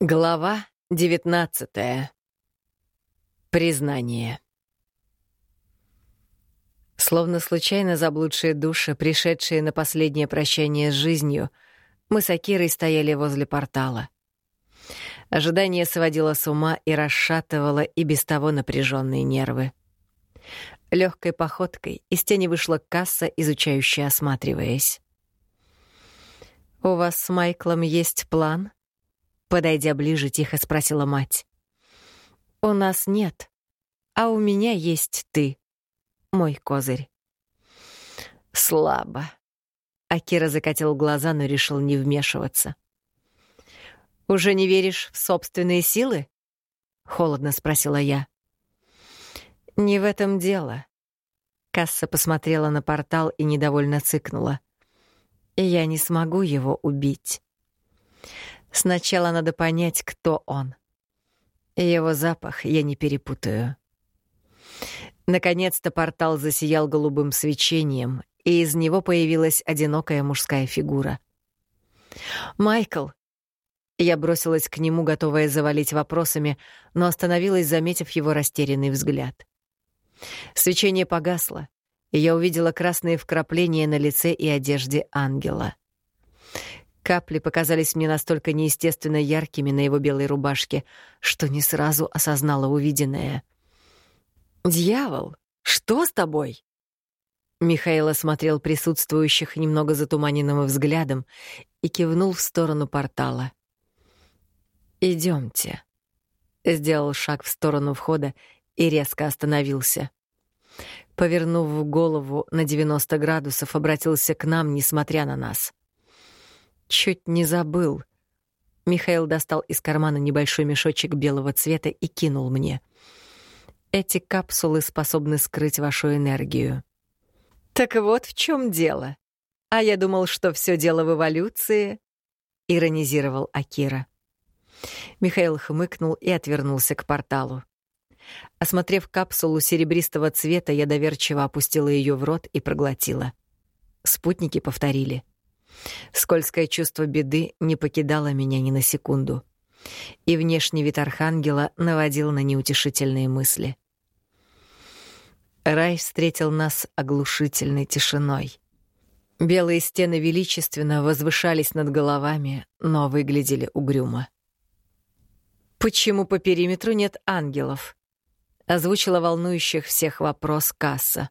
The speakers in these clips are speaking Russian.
Глава девятнадцатая. Признание. Словно случайно заблудшие души, пришедшие на последнее прощание с жизнью, мы с Акирой стояли возле портала. Ожидание сводило с ума и расшатывало и без того напряженные нервы. Легкой походкой из тени вышла касса, изучающая, осматриваясь. «У вас с Майклом есть план?» Подойдя ближе, тихо спросила мать. «У нас нет, а у меня есть ты, мой козырь». «Слабо». Акира закатил глаза, но решил не вмешиваться. «Уже не веришь в собственные силы?» — холодно спросила я. «Не в этом дело». Касса посмотрела на портал и недовольно цыкнула. «Я не смогу его убить. Сначала надо понять, кто он. Его запах я не перепутаю. Наконец-то портал засиял голубым свечением, и из него появилась одинокая мужская фигура. «Майкл!» Я бросилась к нему, готовая завалить вопросами, но остановилась, заметив его растерянный взгляд. Свечение погасло, и я увидела красные вкрапления на лице и одежде ангела. Капли показались мне настолько неестественно яркими на его белой рубашке, что не сразу осознала увиденное. «Дьявол, что с тобой?» Михаил осмотрел присутствующих немного затуманенным взглядом и кивнул в сторону портала. «Идемте». Сделал шаг в сторону входа и резко остановился. Повернув голову на 90 градусов, обратился к нам, несмотря на нас. Чуть не забыл. Михаил достал из кармана небольшой мешочек белого цвета и кинул мне. Эти капсулы способны скрыть вашу энергию. Так вот в чем дело. А я думал, что все дело в эволюции, иронизировал Акира. Михаил хмыкнул и отвернулся к порталу. Осмотрев капсулу серебристого цвета, я доверчиво опустила ее в рот и проглотила. Спутники повторили — Скользкое чувство беды не покидало меня ни на секунду. И внешний вид архангела наводил на неутешительные мысли. Рай встретил нас оглушительной тишиной. Белые стены величественно возвышались над головами, но выглядели угрюмо. «Почему по периметру нет ангелов?» — озвучила волнующих всех вопрос касса.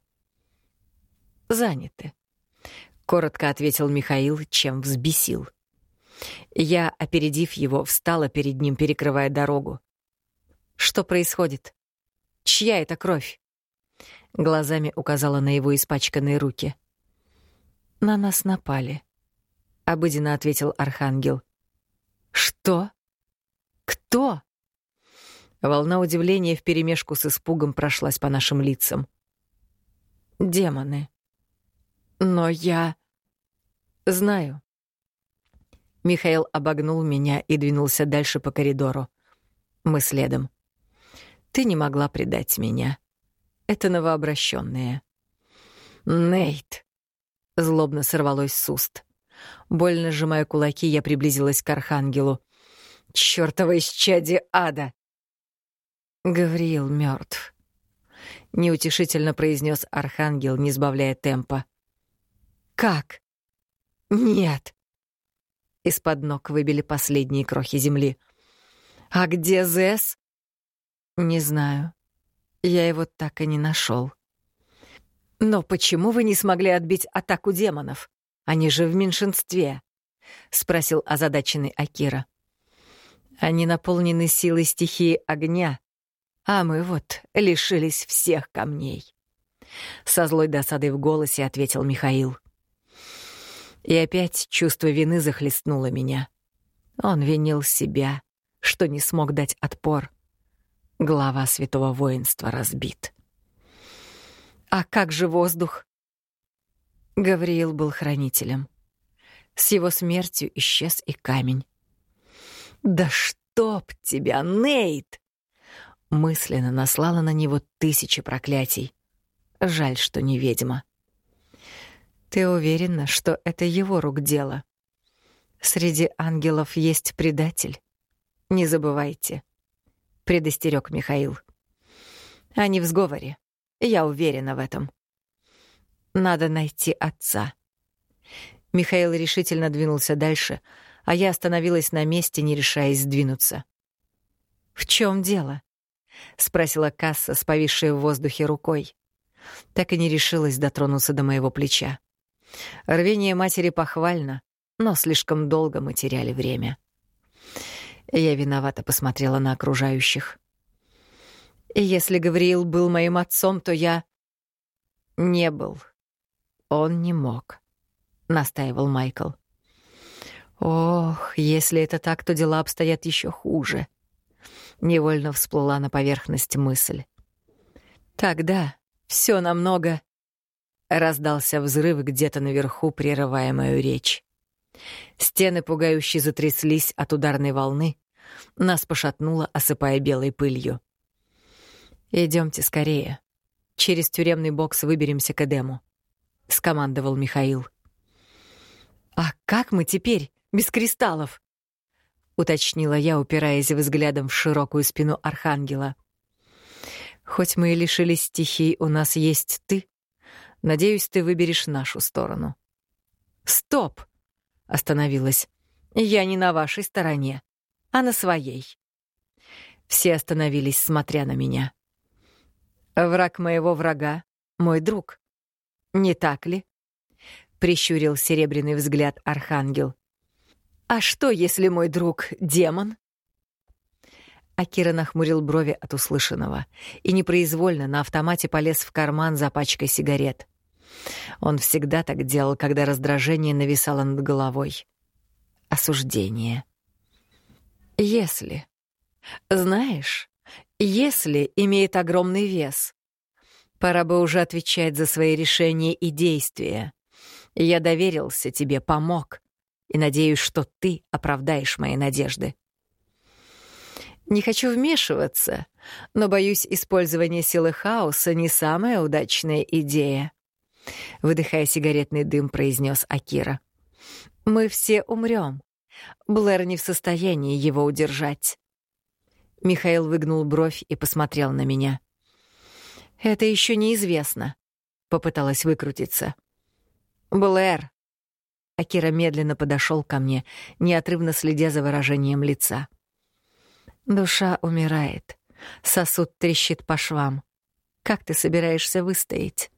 «Заняты», коротко ответил Михаил, чем взбесил. Я, опередив его, встала перед ним, перекрывая дорогу. Что происходит? Чья это кровь? Глазами указала на его испачканные руки. На нас напали, обыденно ответил архангел. Что? Кто? Волна удивления вперемешку с испугом прошлась по нашим лицам. Демоны. Но я... Знаю. Михаил обогнул меня и двинулся дальше по коридору. Мы следом. Ты не могла предать меня. Это новообращенные. Нейт. Злобно сорвалось с уст. Больно сжимая кулаки, я приблизилась к архангелу. Чёртово исчадие ада! Гавриил мертв. Неутешительно произнес архангел, не сбавляя темпа. Как? Нет. Из-под ног выбили последние крохи земли. А где Зэс? Не знаю. Я его так и не нашел. Но почему вы не смогли отбить атаку демонов? Они же в меньшинстве, спросил озадаченный Акира. Они наполнены силой стихии огня, а мы вот лишились всех камней. Со злой досадой в голосе ответил Михаил. И опять чувство вины захлестнуло меня. Он винил себя, что не смог дать отпор. Глава святого воинства разбит. А как же воздух? Гавриил был хранителем. С его смертью исчез и камень. «Да чтоб тебя, Нейт!» Мысленно наслала на него тысячи проклятий. Жаль, что не ведьма. Ты уверена, что это его рук дело? Среди ангелов есть предатель? Не забывайте, предостерег Михаил. Они в сговоре. Я уверена в этом. Надо найти отца. Михаил решительно двинулся дальше, а я остановилась на месте, не решаясь сдвинуться. «В чем дело?» — спросила Касса, с повисшей в воздухе рукой. Так и не решилась дотронуться до моего плеча. Рвение матери похвально, но слишком долго мы теряли время. Я виновато посмотрела на окружающих. Если Гавриил был моим отцом, то я... Не был. Он не мог, — настаивал Майкл. Ох, если это так, то дела обстоят еще хуже. Невольно всплыла на поверхность мысль. Тогда все намного... Раздался взрыв где-то наверху, прерывая мою речь. Стены пугающе затряслись от ударной волны. Нас пошатнуло, осыпая белой пылью. Идемте скорее. Через тюремный бокс выберемся к Эдему», — скомандовал Михаил. «А как мы теперь, без кристаллов?» — уточнила я, упираясь взглядом в широкую спину Архангела. «Хоть мы и лишились стихий, у нас есть ты. Надеюсь, ты выберешь нашу сторону». «Стоп!» Остановилась. «Я не на вашей стороне, а на своей». Все остановились, смотря на меня. «Враг моего врага — мой друг. Не так ли?» — прищурил серебряный взгляд Архангел. «А что, если мой друг — демон?» Акира нахмурил брови от услышанного и непроизвольно на автомате полез в карман за пачкой сигарет. Он всегда так делал, когда раздражение нависало над головой. Осуждение. Если. Знаешь, если имеет огромный вес. Пора бы уже отвечать за свои решения и действия. Я доверился тебе, помог, и надеюсь, что ты оправдаешь мои надежды. Не хочу вмешиваться, но, боюсь, использование силы хаоса не самая удачная идея. Выдыхая сигаретный дым, произнес Акира. «Мы все умрем. Блэр не в состоянии его удержать». Михаил выгнул бровь и посмотрел на меня. «Это еще неизвестно», — попыталась выкрутиться. «Блэр!» Акира медленно подошел ко мне, неотрывно следя за выражением лица. «Душа умирает. Сосуд трещит по швам. Как ты собираешься выстоять?»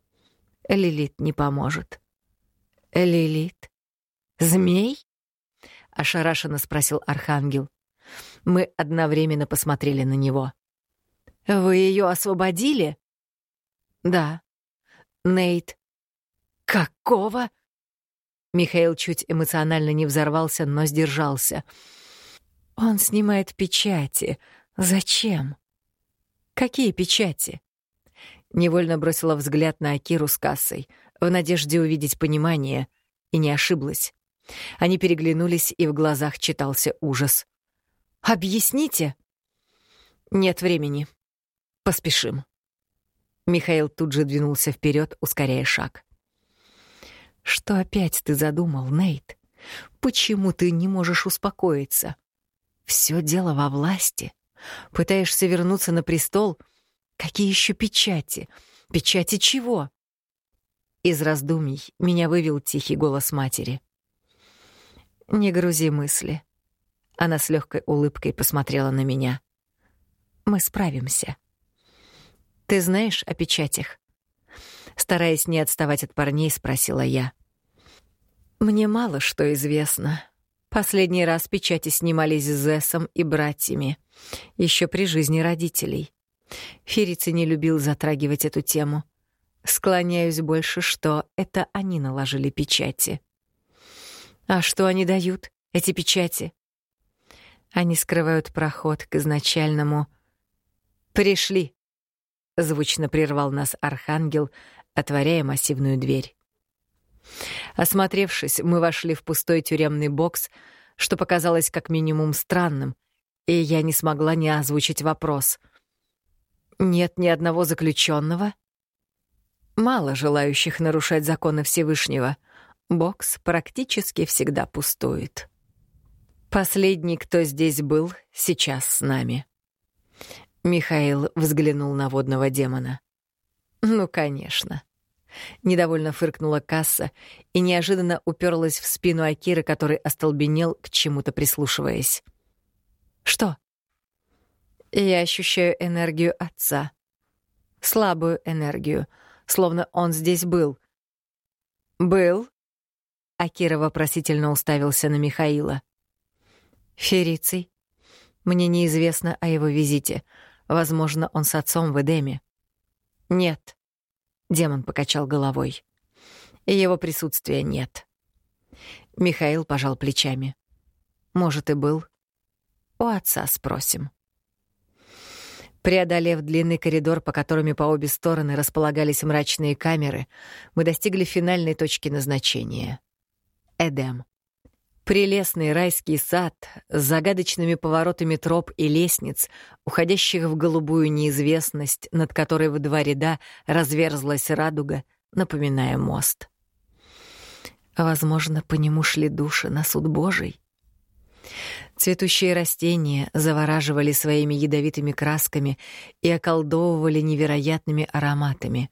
Лилит не поможет. Лилит? Змей? Ошарашенно спросил Архангел. Мы одновременно посмотрели на него. Вы ее освободили? Да. Нейт. Какого? Михаил чуть эмоционально не взорвался, но сдержался. Он снимает печати. Зачем? Какие печати? Невольно бросила взгляд на Акиру с кассой, в надежде увидеть понимание, и не ошиблась. Они переглянулись, и в глазах читался ужас. «Объясните!» «Нет времени. Поспешим». Михаил тут же двинулся вперед, ускоряя шаг. «Что опять ты задумал, Нейт? Почему ты не можешь успокоиться? Все дело во власти. Пытаешься вернуться на престол — Какие еще печати? Печати чего? Из раздумий меня вывел тихий голос матери. «Не грузи мысли». Она с легкой улыбкой посмотрела на меня. «Мы справимся». «Ты знаешь о печатях?» Стараясь не отставать от парней, спросила я. «Мне мало что известно. Последний раз печати снимались с Зессом и братьями, еще при жизни родителей. Ферица не любил затрагивать эту тему. Склоняюсь больше, что это они наложили печати. А что они дают, эти печати? Они скрывают проход к изначальному «Пришли!» — звучно прервал нас архангел, отворяя массивную дверь. Осмотревшись, мы вошли в пустой тюремный бокс, что показалось как минимум странным, и я не смогла не озвучить вопрос. Нет ни одного заключенного. Мало желающих нарушать законы Всевышнего. Бокс практически всегда пустует. Последний, кто здесь был, сейчас с нами. Михаил взглянул на водного демона. Ну, конечно. Недовольно фыркнула касса и неожиданно уперлась в спину Акиры, который остолбенел, к чему-то прислушиваясь. «Что?» «Я ощущаю энергию отца. Слабую энергию, словно он здесь был». «Был?» Акира вопросительно уставился на Михаила. «Фериций. Мне неизвестно о его визите. Возможно, он с отцом в Эдеме». «Нет», Демон покачал головой. Его присутствия нет. Михаил пожал плечами. Может, и был. У отца спросим. Преодолев длинный коридор, по которым по обе стороны располагались мрачные камеры, мы достигли финальной точки назначения — Эдем. Прелестный райский сад с загадочными поворотами троп и лестниц, уходящих в голубую неизвестность, над которой в два ряда разверзлась радуга, напоминая мост. Возможно, по нему шли души на суд Божий. Цветущие растения завораживали своими ядовитыми красками и околдовывали невероятными ароматами.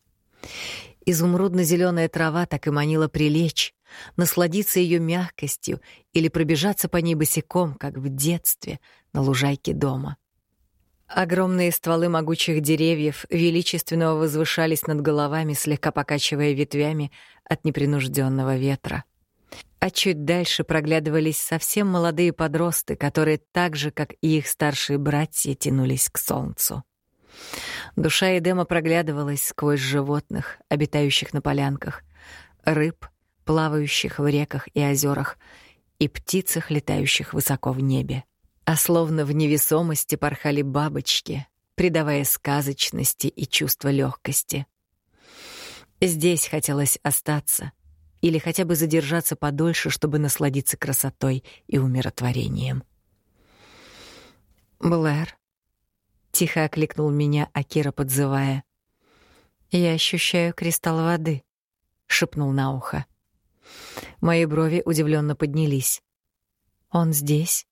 изумрудно зеленая трава так и манила прилечь, насладиться ее мягкостью или пробежаться по ней босиком, как в детстве на лужайке дома. Огромные стволы могучих деревьев величественно возвышались над головами, слегка покачивая ветвями от непринужденного ветра. А чуть дальше проглядывались совсем молодые подросты, которые так же, как и их старшие братья, тянулись к солнцу. Душа Эдема проглядывалась сквозь животных, обитающих на полянках, рыб, плавающих в реках и озерах, и птицах, летающих высоко в небе. А словно в невесомости порхали бабочки, придавая сказочности и чувство легкости. Здесь хотелось остаться или хотя бы задержаться подольше, чтобы насладиться красотой и умиротворением. «Блэр», — тихо окликнул меня Акира, подзывая. «Я ощущаю кристалл воды», — шепнул на ухо. Мои брови удивленно поднялись. Он здесь?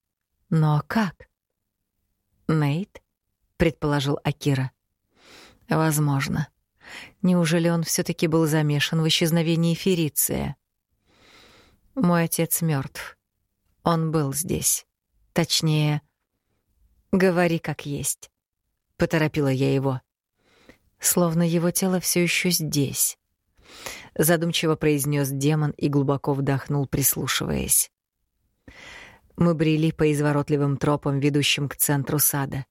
Но как? Нейт? предположил Акира. Возможно. Неужели он все таки был замешан в исчезновении Фериция? Мой отец мертв. Он был здесь. Точнее, говори как есть. Поторопила я его. Словно его тело все еще здесь задумчиво произнес демон и глубоко вдохнул, прислушиваясь. Мы брели по изворотливым тропам, ведущим к центру сада.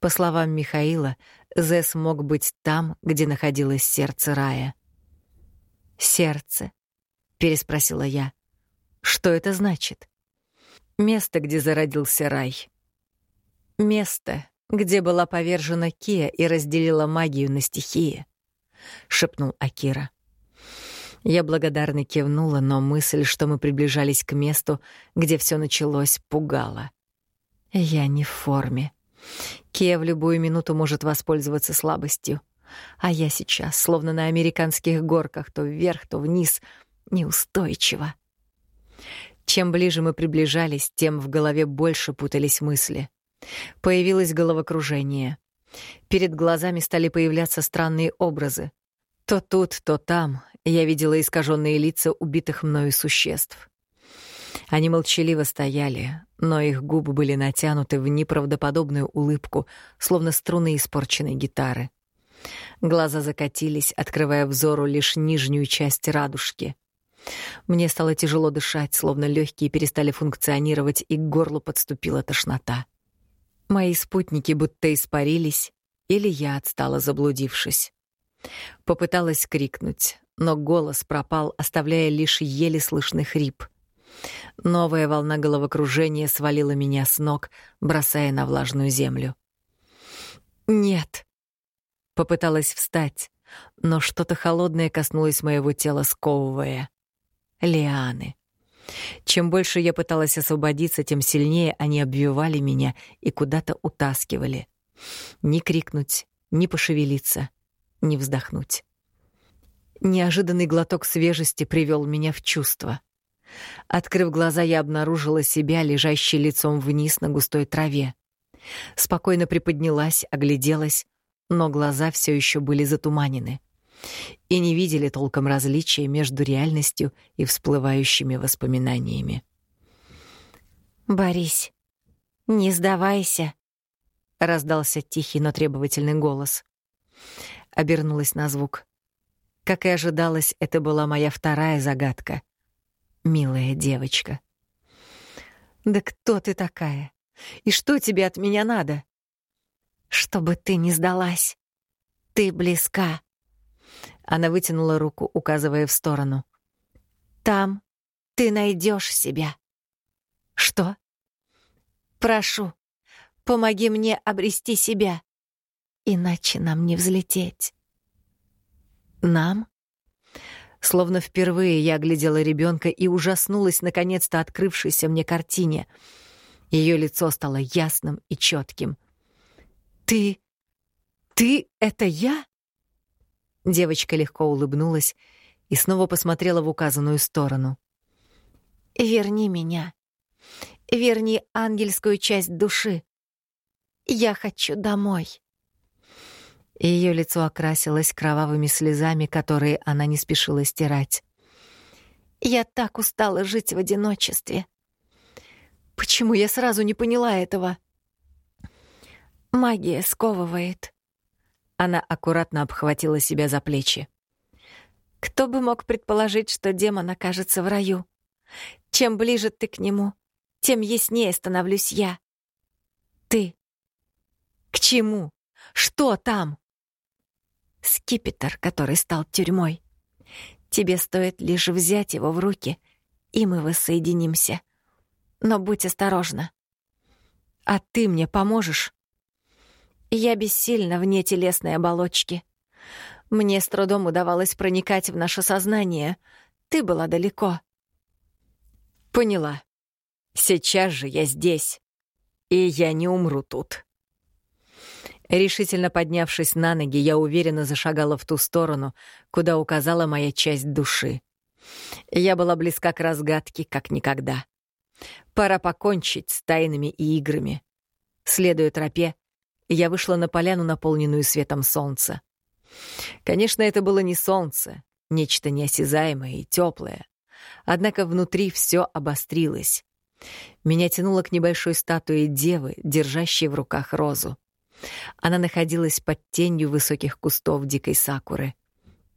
По словам Михаила, Зэс мог быть там, где находилось сердце рая. «Сердце?» — переспросила я. «Что это значит?» «Место, где зародился рай». «Место, где была повержена Кия и разделила магию на стихии», — шепнул Акира. Я благодарно кивнула, но мысль, что мы приближались к месту, где все началось, пугала. Я не в форме. Кия в любую минуту может воспользоваться слабостью. А я сейчас, словно на американских горках, то вверх, то вниз, неустойчиво. Чем ближе мы приближались, тем в голове больше путались мысли. Появилось головокружение. Перед глазами стали появляться странные образы. То тут, то там я видела искаженные лица убитых мною существ. Они молчаливо стояли, но их губы были натянуты в неправдоподобную улыбку, словно струны испорченной гитары. Глаза закатились, открывая взору лишь нижнюю часть радужки. Мне стало тяжело дышать, словно легкие перестали функционировать, и к горлу подступила тошнота. Мои спутники будто испарились, или я отстала, заблудившись. Попыталась крикнуть, но голос пропал, оставляя лишь еле слышный хрип. Новая волна головокружения свалила меня с ног, бросая на влажную землю. «Нет!» Попыталась встать, но что-то холодное коснулось моего тела, сковывая. Лианы. Чем больше я пыталась освободиться, тем сильнее они обвивали меня и куда-то утаскивали. Ни крикнуть, ни пошевелиться — не вздохнуть. Неожиданный глоток свежести привел меня в чувство. Открыв глаза, я обнаружила себя, лежащей лицом вниз на густой траве. Спокойно приподнялась, огляделась, но глаза все еще были затуманены и не видели толком различия между реальностью и всплывающими воспоминаниями. «Борис, не сдавайся», — раздался тихий, но требовательный голос. Обернулась на звук. Как и ожидалось, это была моя вторая загадка. Милая девочка. «Да кто ты такая? И что тебе от меня надо?» «Чтобы ты не сдалась. Ты близка». Она вытянула руку, указывая в сторону. «Там ты найдешь себя». «Что?» «Прошу, помоги мне обрести себя, иначе нам не взлететь». «Нам?» Словно впервые я глядела ребенка и ужаснулась наконец-то открывшейся мне картине. Ее лицо стало ясным и четким. «Ты... ты — это я?» Девочка легко улыбнулась и снова посмотрела в указанную сторону. «Верни меня. Верни ангельскую часть души. Я хочу домой» и ее лицо окрасилось кровавыми слезами, которые она не спешила стирать. «Я так устала жить в одиночестве. Почему я сразу не поняла этого?» «Магия сковывает». Она аккуратно обхватила себя за плечи. «Кто бы мог предположить, что демон окажется в раю? Чем ближе ты к нему, тем яснее становлюсь я. Ты. К чему? Что там?» Скипетр, который стал тюрьмой. Тебе стоит лишь взять его в руки, и мы воссоединимся. Но будь осторожна. А ты мне поможешь? Я бессильна вне телесной оболочки. Мне с трудом удавалось проникать в наше сознание. Ты была далеко. Поняла. Сейчас же я здесь. И я не умру тут. Решительно поднявшись на ноги, я уверенно зашагала в ту сторону, куда указала моя часть души. Я была близка к разгадке, как никогда. Пора покончить с тайнами и играми. Следуя тропе, я вышла на поляну, наполненную светом солнца. Конечно, это было не солнце, нечто неосязаемое и теплое. Однако внутри все обострилось. Меня тянуло к небольшой статуе девы, держащей в руках розу. Она находилась под тенью высоких кустов дикой сакуры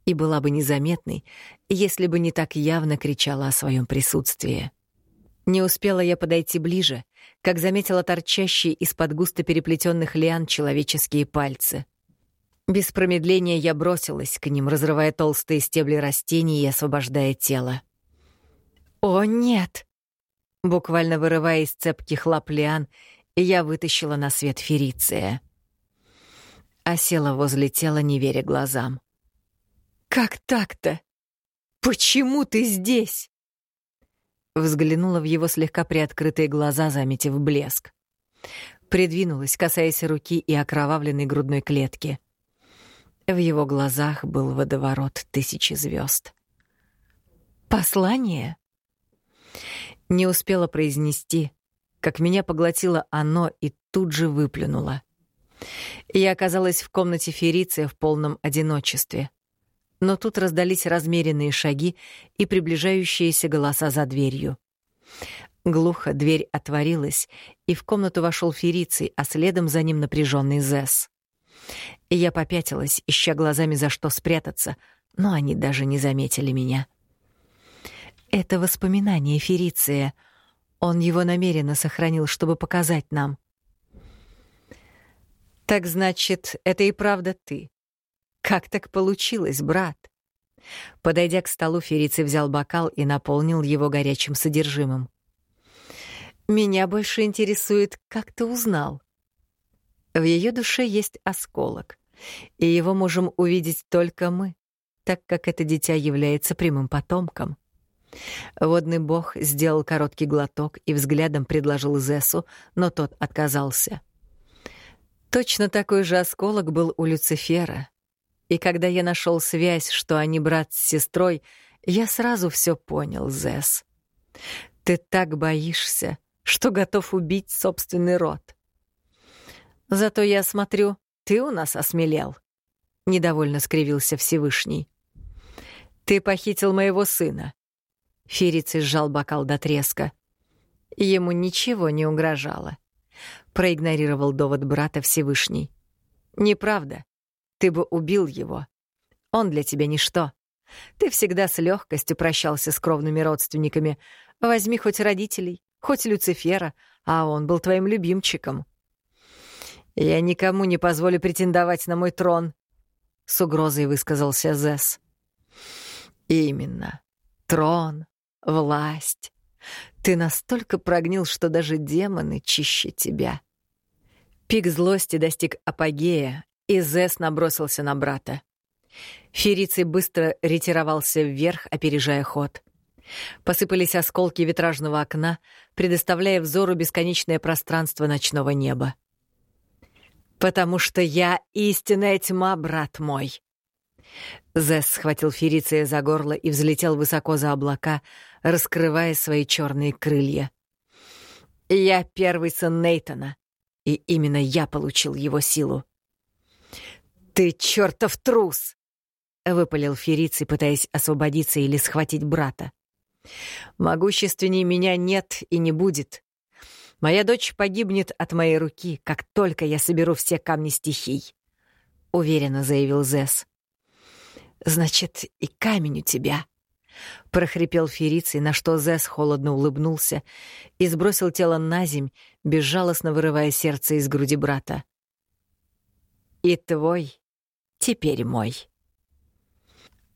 и была бы незаметной, если бы не так явно кричала о своем присутствии. Не успела я подойти ближе, как заметила торчащие из-под густо переплетенных лиан человеческие пальцы. Без промедления я бросилась к ним, разрывая толстые стебли растений и освобождая тело. «О, нет!» Буквально вырывая из цепких лап лиан, я вытащила на свет фериция а села возле тела, не веря глазам. «Как так-то? Почему ты здесь?» Взглянула в его слегка приоткрытые глаза, заметив блеск. Придвинулась, касаясь руки и окровавленной грудной клетки. В его глазах был водоворот тысячи звезд. «Послание?» Не успела произнести, как меня поглотило оно и тут же выплюнуло. Я оказалась в комнате Фериция в полном одиночестве. Но тут раздались размеренные шаги и приближающиеся голоса за дверью. Глухо дверь отворилась, и в комнату вошел Фериций, а следом за ним напряженный Зесс. Я попятилась, ища глазами за что спрятаться, но они даже не заметили меня. Это воспоминание Фериция. Он его намеренно сохранил, чтобы показать нам. Так значит, это и правда ты. Как так получилось, брат? Подойдя к столу, Ферицей взял бокал и наполнил его горячим содержимым. Меня больше интересует, как ты узнал. В ее душе есть осколок, и его можем увидеть только мы, так как это дитя является прямым потомком. Водный бог сделал короткий глоток и взглядом предложил Зесу, но тот отказался. Точно такой же осколок был у Люцифера. И когда я нашел связь, что они брат с сестрой, я сразу все понял, Зэс. Ты так боишься, что готов убить собственный род. Зато я смотрю, ты у нас осмелел. Недовольно скривился Всевышний. Ты похитил моего сына. Ферицей сжал бокал до треска. Ему ничего не угрожало. Проигнорировал довод брата Всевышний. Неправда. Ты бы убил его. Он для тебя ничто. Ты всегда с легкостью прощался с кровными родственниками. Возьми хоть родителей, хоть Люцифера, а он был твоим любимчиком. «Я никому не позволю претендовать на мой трон», — с угрозой высказался Зесс. «Именно. Трон, власть. Ты настолько прогнил, что даже демоны чище тебя». Пик злости достиг апогея, и Зесс набросился на брата. Фериций быстро ретировался вверх, опережая ход. Посыпались осколки витражного окна, предоставляя взору бесконечное пространство ночного неба. «Потому что я истинная тьма, брат мой!» Зесс схватил Фериция за горло и взлетел высоко за облака, раскрывая свои черные крылья. «Я первый сын Нейтона, и именно я получил его силу». «Ты чертов трус!» — выпалил Фериций, пытаясь освободиться или схватить брата. Могущественней меня нет и не будет. Моя дочь погибнет от моей руки, как только я соберу все камни стихий», — уверенно заявил Зес. «Значит, и камень у тебя», — прохрипел Ферицей, на что Зес холодно улыбнулся и сбросил тело на земь, безжалостно вырывая сердце из груди брата. «И твой теперь мой».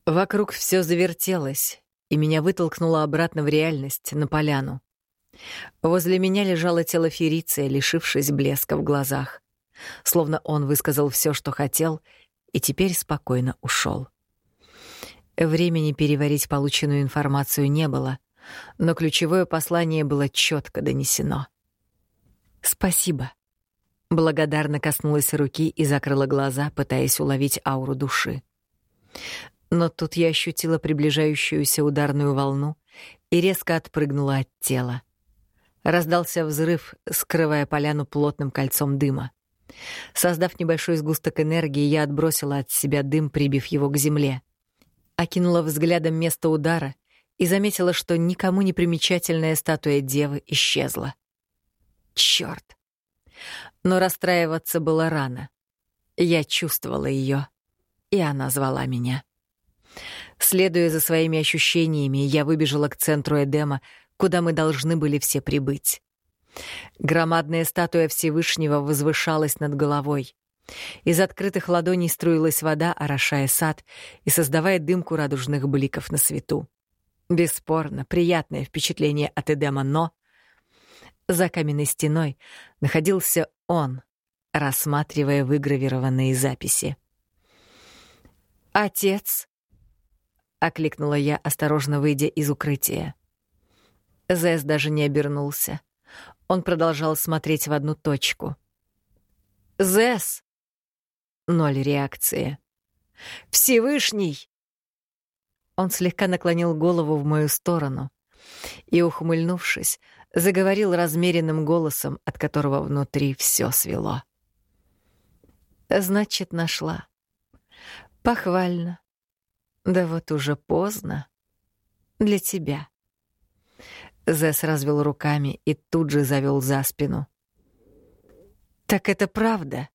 Вокруг все завертелось, и меня вытолкнуло обратно в реальность, на поляну. Возле меня лежало тело Фериция, лишившись блеска в глазах. Словно он высказал все, что хотел, и теперь спокойно ушел. Времени переварить полученную информацию не было, но ключевое послание было четко донесено. «Спасибо». Благодарно коснулась руки и закрыла глаза, пытаясь уловить ауру души. Но тут я ощутила приближающуюся ударную волну и резко отпрыгнула от тела. Раздался взрыв, скрывая поляну плотным кольцом дыма. Создав небольшой сгусток энергии, я отбросила от себя дым, прибив его к земле. Окинула взглядом место удара и заметила, что никому не примечательная статуя девы исчезла. Чёрт! Но расстраиваться было рано. Я чувствовала ее, и она звала меня. Следуя за своими ощущениями, я выбежала к центру Эдема, куда мы должны были все прибыть. Громадная статуя Всевышнего возвышалась над головой. Из открытых ладоней струилась вода, орошая сад и создавая дымку радужных бликов на свету. Бесспорно, приятное впечатление от Эдема, но... За каменной стеной находился он, рассматривая выгравированные записи. «Отец!» — окликнула я, осторожно выйдя из укрытия. Зэс даже не обернулся. Он продолжал смотреть в одну точку. «Зэс!» Ноль реакции. «Всевышний!» Он слегка наклонил голову в мою сторону и, ухмыльнувшись, заговорил размеренным голосом, от которого внутри все свело. «Значит, нашла. Похвально. Да вот уже поздно. Для тебя. Зэс развел руками и тут же завел за спину. Так это правда?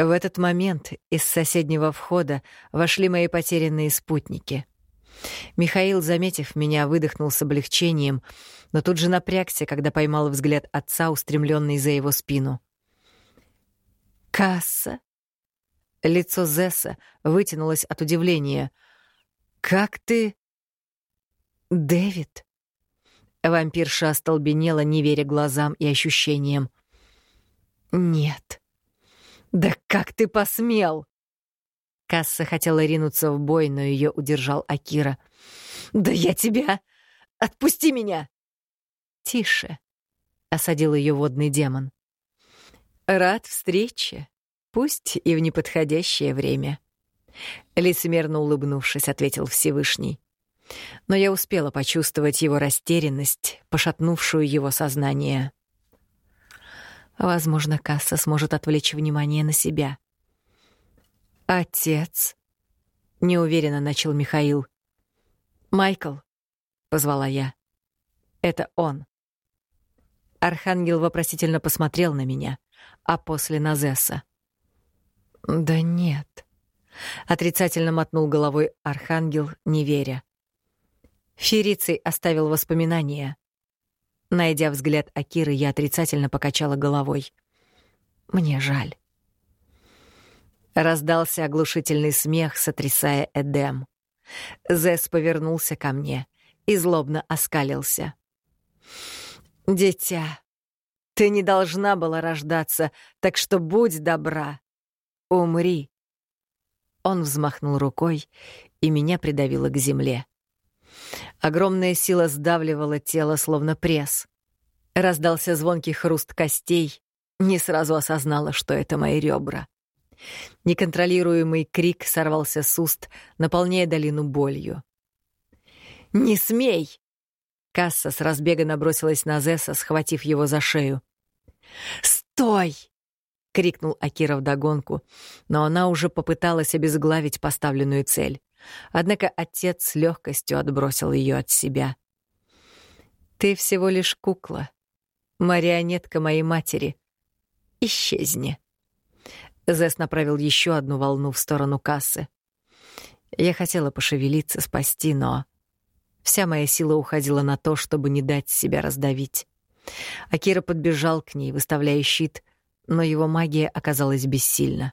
В этот момент из соседнего входа вошли мои потерянные спутники. Михаил, заметив меня, выдохнул с облегчением, но тут же напрягся, когда поймал взгляд отца, устремленный за его спину. «Касса?» Лицо Зесса вытянулось от удивления. «Как ты...» «Дэвид?» Вампирша остолбенела, не веря глазам и ощущениям. «Нет». «Да как ты посмел?» Касса хотела ринуться в бой, но ее удержал Акира. «Да я тебя! Отпусти меня!» «Тише!» — осадил ее водный демон. «Рад встрече!» Пусть и в неподходящее время. Лицемерно улыбнувшись, ответил Всевышний. Но я успела почувствовать его растерянность, пошатнувшую его сознание. Возможно, Касса сможет отвлечь внимание на себя. «Отец», — неуверенно начал Михаил. «Майкл», — позвала я. «Это он». Архангел вопросительно посмотрел на меня, а после на Зесса. «Да нет», — отрицательно мотнул головой Архангел, не веря. Ферицей оставил воспоминания. Найдя взгляд Акиры, я отрицательно покачала головой. «Мне жаль». Раздался оглушительный смех, сотрясая Эдем. Зес повернулся ко мне и злобно оскалился. «Дитя, ты не должна была рождаться, так что будь добра. Умри». Он взмахнул рукой, и меня придавило к земле. Огромная сила сдавливала тело, словно пресс. Раздался звонкий хруст костей. Не сразу осознала, что это мои ребра. Неконтролируемый крик сорвался с уст, наполняя долину болью. «Не смей!» Касса с разбега набросилась на Зесса, схватив его за шею. «Стой!» — крикнул Акира вдогонку, но она уже попыталась обезглавить поставленную цель. Однако отец с легкостью отбросил ее от себя. «Ты всего лишь кукла, марионетка моей матери. Исчезни». Зес направил еще одну волну в сторону кассы. Я хотела пошевелиться, спасти, но Вся моя сила уходила на то, чтобы не дать себя раздавить. Акира подбежал к ней, выставляя щит, но его магия оказалась бессильна.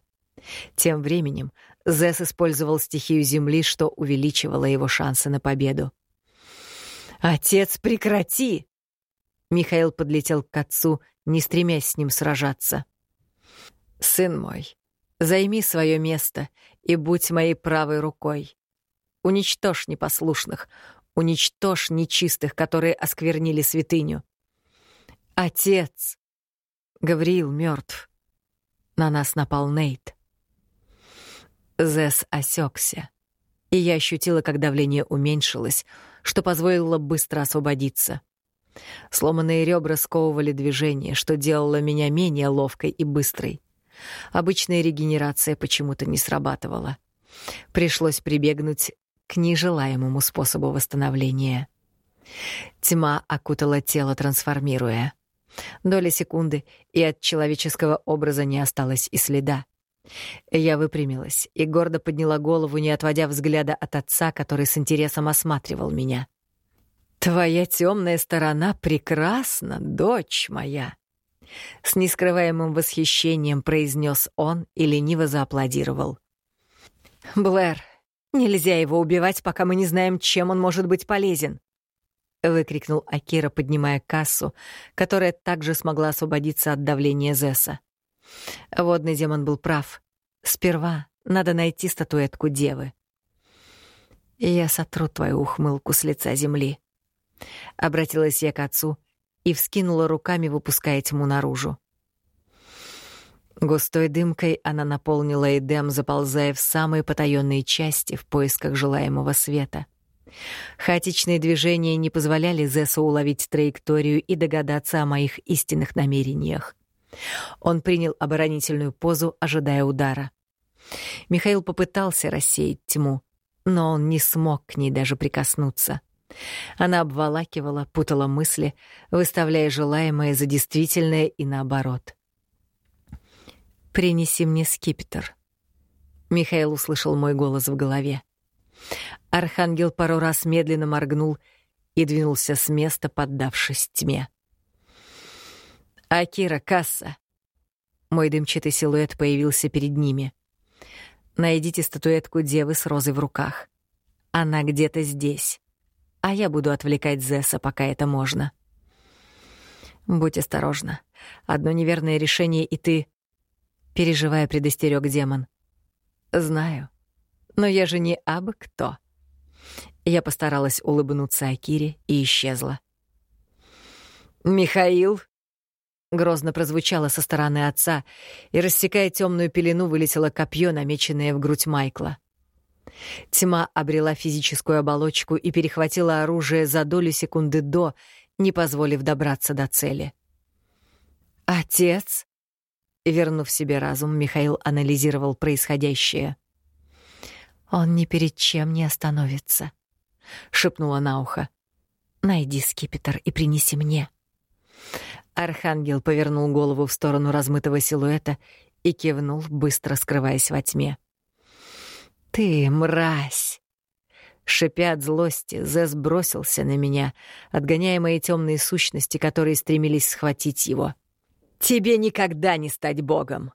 Тем временем Зес использовал стихию Земли, что увеличивало его шансы на победу. «Отец, прекрати!» Михаил подлетел к отцу, не стремясь с ним сражаться. «Сын мой, займи свое место и будь моей правой рукой. Уничтожь непослушных, Уничтожь нечистых, которые осквернили святыню. Отец! Гавриил мертв. На нас напал Нейт. Зес осекся, и я ощутила, как давление уменьшилось, что позволило быстро освободиться. Сломанные ребра сковывали движение, что делало меня менее ловкой и быстрой. Обычная регенерация почему-то не срабатывала. Пришлось прибегнуть к нежелаемому способу восстановления. Тьма окутала тело, трансформируя. Доля секунды, и от человеческого образа не осталось и следа. Я выпрямилась и гордо подняла голову, не отводя взгляда от отца, который с интересом осматривал меня. «Твоя темная сторона прекрасна, дочь моя!» С нескрываемым восхищением произнес он и лениво зааплодировал. «Блэр, Нельзя его убивать, пока мы не знаем, чем он может быть полезен. Выкрикнул Акира, поднимая кассу, которая также смогла освободиться от давления Зесса. Водный демон был прав. Сперва надо найти статуэтку девы. «Я сотру твою ухмылку с лица земли», — обратилась я к отцу и вскинула руками, выпуская тьму наружу. Густой дымкой она наполнила Эдем, заползая в самые потаённые части в поисках желаемого света. Хаотичные движения не позволяли Зессу уловить траекторию и догадаться о моих истинных намерениях. Он принял оборонительную позу, ожидая удара. Михаил попытался рассеять тьму, но он не смог к ней даже прикоснуться. Она обволакивала, путала мысли, выставляя желаемое за действительное и наоборот. «Принеси мне скипетр». Михаил услышал мой голос в голове. Архангел пару раз медленно моргнул и двинулся с места, поддавшись тьме. «Акира, касса!» Мой дымчатый силуэт появился перед ними. «Найдите статуэтку девы с розой в руках. Она где-то здесь, а я буду отвлекать Зесса, пока это можно». «Будь осторожна. Одно неверное решение, и ты...» переживая, предостерег демон. Знаю. Но я же не абы кто. Я постаралась улыбнуться Акире и исчезла. Михаил грозно прозвучало со стороны отца, и рассекая темную пелену, вылетело копье, намеченное в грудь Майкла. Тьма обрела физическую оболочку и перехватила оружие за долю секунды до, не позволив добраться до цели. «Отец?» Вернув себе разум, Михаил анализировал происходящее. «Он ни перед чем не остановится», — шепнула на ухо. «Найди скипетр и принеси мне». Архангел повернул голову в сторону размытого силуэта и кивнул, быстро скрываясь во тьме. «Ты мразь!» Шипя от злости, Зэс бросился на меня, отгоняя мои темные сущности, которые стремились схватить его. «Тебе никогда не стать богом!»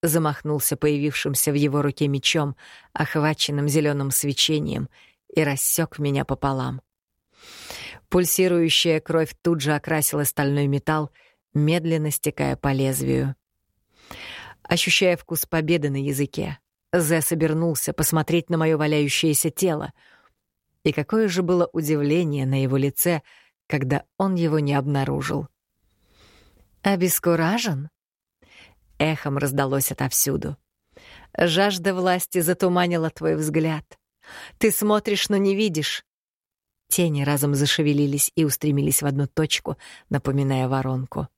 Замахнулся появившимся в его руке мечом, охваченным зеленым свечением, и рассек меня пополам. Пульсирующая кровь тут же окрасила стальной металл, медленно стекая по лезвию. Ощущая вкус победы на языке, Зэс обернулся посмотреть на мое валяющееся тело. И какое же было удивление на его лице, когда он его не обнаружил. «Обескуражен?» Эхом раздалось отовсюду. «Жажда власти затуманила твой взгляд. Ты смотришь, но не видишь». Тени разом зашевелились и устремились в одну точку, напоминая воронку.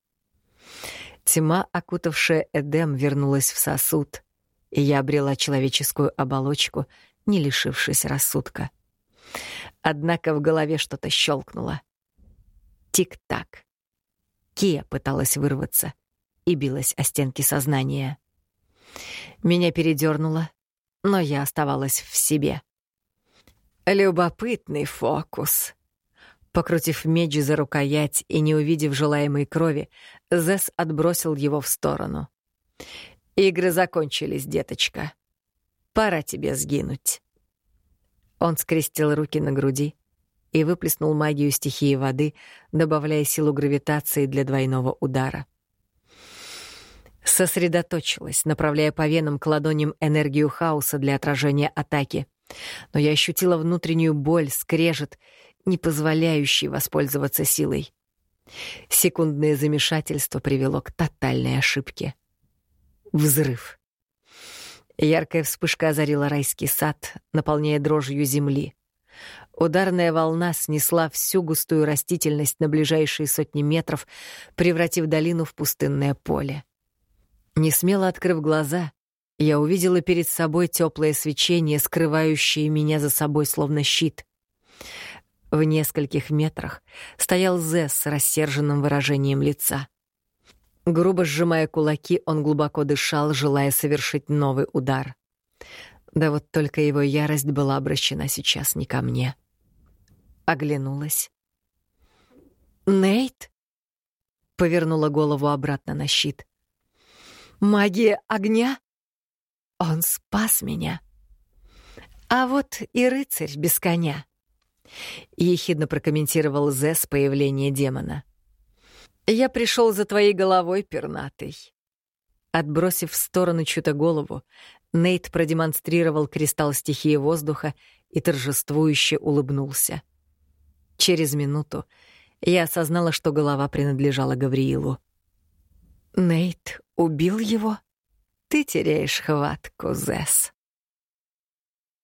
Тьма, окутавшая Эдем, вернулась в сосуд, и я обрела человеческую оболочку, не лишившись рассудка. Однако в голове что-то щелкнуло. Тик-так. Кия пыталась вырваться и билась о стенки сознания. Меня передернуло, но я оставалась в себе. Любопытный фокус. Покрутив меч за рукоять и не увидев желаемой крови, Зес отбросил его в сторону. Игры закончились, деточка. Пора тебе сгинуть. Он скрестил руки на груди и выплеснул магию стихии воды, добавляя силу гравитации для двойного удара. Сосредоточилась, направляя по венам к ладоням энергию хаоса для отражения атаки. Но я ощутила внутреннюю боль, скрежет, не позволяющий воспользоваться силой. Секундное замешательство привело к тотальной ошибке. Взрыв. Яркая вспышка озарила райский сад, наполняя дрожью земли. Ударная волна снесла всю густую растительность на ближайшие сотни метров, превратив долину в пустынное поле. Несмело открыв глаза, я увидела перед собой теплое свечение, скрывающее меня за собой словно щит. В нескольких метрах стоял Зэс с рассерженным выражением лица. Грубо сжимая кулаки, он глубоко дышал, желая совершить новый удар. Да вот только его ярость была обращена сейчас не ко мне. Оглянулась. «Нейт?» — повернула голову обратно на щит. «Магия огня?» Он спас меня. А вот и рыцарь без коня. Ехидно прокомментировал Зес появление демона. «Я пришел за твоей головой, пернатый». Отбросив в сторону чью-то голову, Нейт продемонстрировал кристалл стихии воздуха и торжествующе улыбнулся. Через минуту я осознала, что голова принадлежала Гавриилу. «Нейт убил его? Ты теряешь хватку, Зесс».